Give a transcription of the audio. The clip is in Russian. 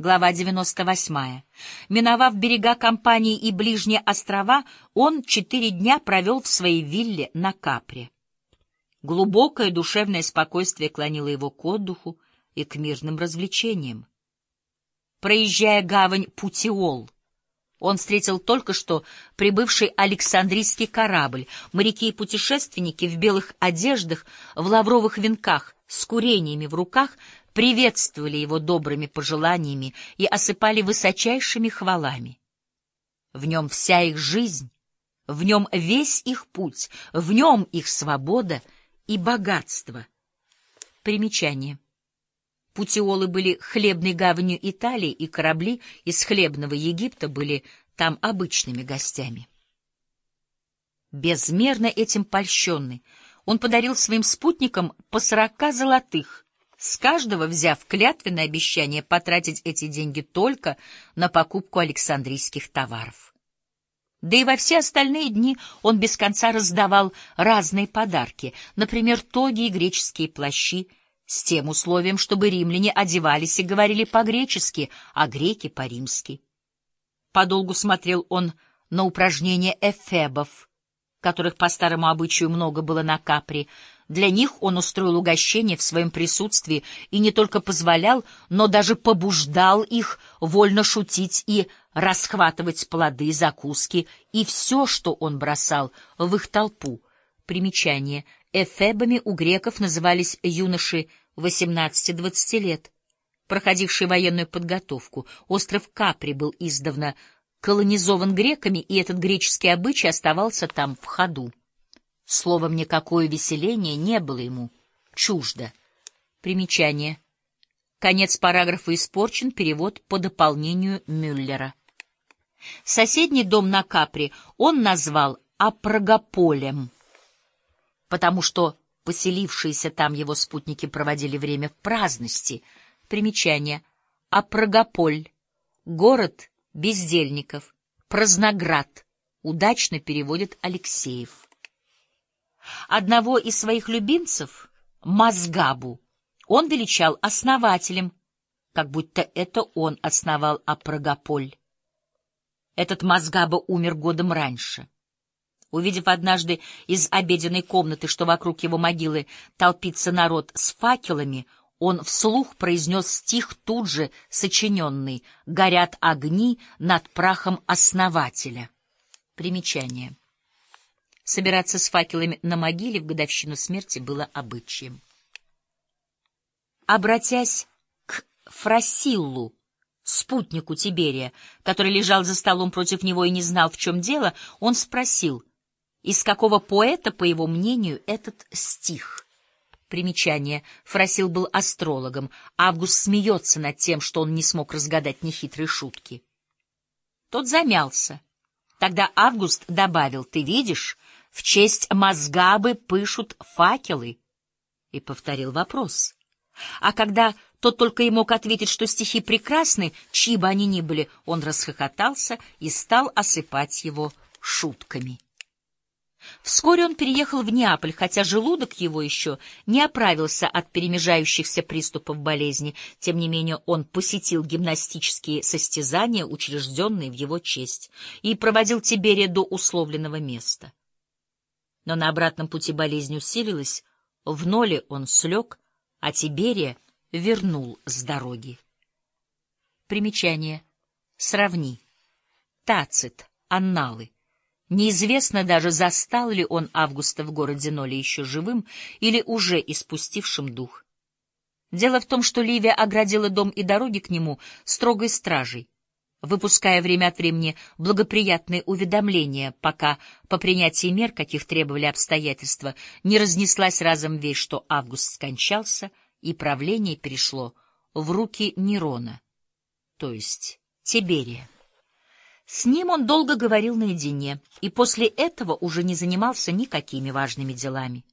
Глава 98. Миновав берега Кампании и ближние острова, он четыре дня провел в своей вилле на Капре. Глубокое душевное спокойствие клонило его к отдыху и к мирным развлечениям. Проезжая гавань Путиол, он встретил только что прибывший Александрийский корабль. Моряки и путешественники в белых одеждах, в лавровых венках, с курениями в руках приветствовали его добрыми пожеланиями и осыпали высочайшими хвалами. В нем вся их жизнь, в нем весь их путь, в нем их свобода и богатство. Примечание. Путиолы были хлебной гаванью Италии, и корабли из хлебного Египта были там обычными гостями. Безмерно этим польщенный, он подарил своим спутникам по сорока золотых, с каждого взяв клятвенное обещание потратить эти деньги только на покупку александрийских товаров. Да и во все остальные дни он без конца раздавал разные подарки, например, тоги и греческие плащи, с тем условием, чтобы римляне одевались и говорили по-гречески, а греки — по-римски. Подолгу смотрел он на упражнения эфебов, которых по старому обычаю много было на Капри. Для них он устроил угощение в своем присутствии и не только позволял, но даже побуждал их вольно шутить и расхватывать плоды, закуски и все, что он бросал в их толпу. Примечание. Эфебами у греков назывались юноши 18-20 лет, проходивший военную подготовку. Остров Капри был издавна колонизован греками, и этот греческий обычай оставался там в ходу. Словом, никакое веселение не было ему чуждо. Примечание. Конец параграфа испорчен, перевод по дополнению Мюллера. Соседний дом на Капри он назвал Апрагополем, потому что Поселившиеся там его спутники проводили время в праздности. Примечание. Апрогополь. Город бездельников. Праздноград. Удачно переводит Алексеев. Одного из своих любимцев, Мазгабу, он величал основателем, как будто это он основал Апрогополь. Этот Мазгаба умер годом раньше. Увидев однажды из обеденной комнаты, что вокруг его могилы толпится народ с факелами, он вслух произнес стих тут же сочиненный «Горят огни над прахом основателя». Примечание. Собираться с факелами на могиле в годовщину смерти было обычаем. Обратясь к Фрасиллу, спутнику Тиберия, который лежал за столом против него и не знал, в чем дело, он спросил — из какого поэта, по его мнению, этот стих? Примечание. Фросил был астрологом. Август смеется над тем, что он не смог разгадать нехитрые шутки. Тот замялся. Тогда Август добавил, ты видишь, в честь Мазгабы пышут факелы. И повторил вопрос. А когда тот только и мог ответить, что стихи прекрасны, чьи бы они ни были, он расхохотался и стал осыпать его шутками. Вскоре он переехал в Неаполь, хотя желудок его еще не оправился от перемежающихся приступов болезни. Тем не менее, он посетил гимнастические состязания, учрежденные в его честь, и проводил Тиберия до условленного места. Но на обратном пути болезнь усилилась, в ноле он слег, а Тиберия вернул с дороги. Примечание. Сравни. Тацит. Анналы. Неизвестно даже, застал ли он Августа в городе Ноле еще живым или уже испустившим дух. Дело в том, что Ливия оградила дом и дороги к нему строгой стражей, выпуская время от времени благоприятные уведомления, пока по принятии мер, каких требовали обстоятельства, не разнеслась разом вещь, что Август скончался, и правление перешло в руки Нерона, то есть Тиберия. С ним он долго говорил наедине, и после этого уже не занимался никакими важными делами.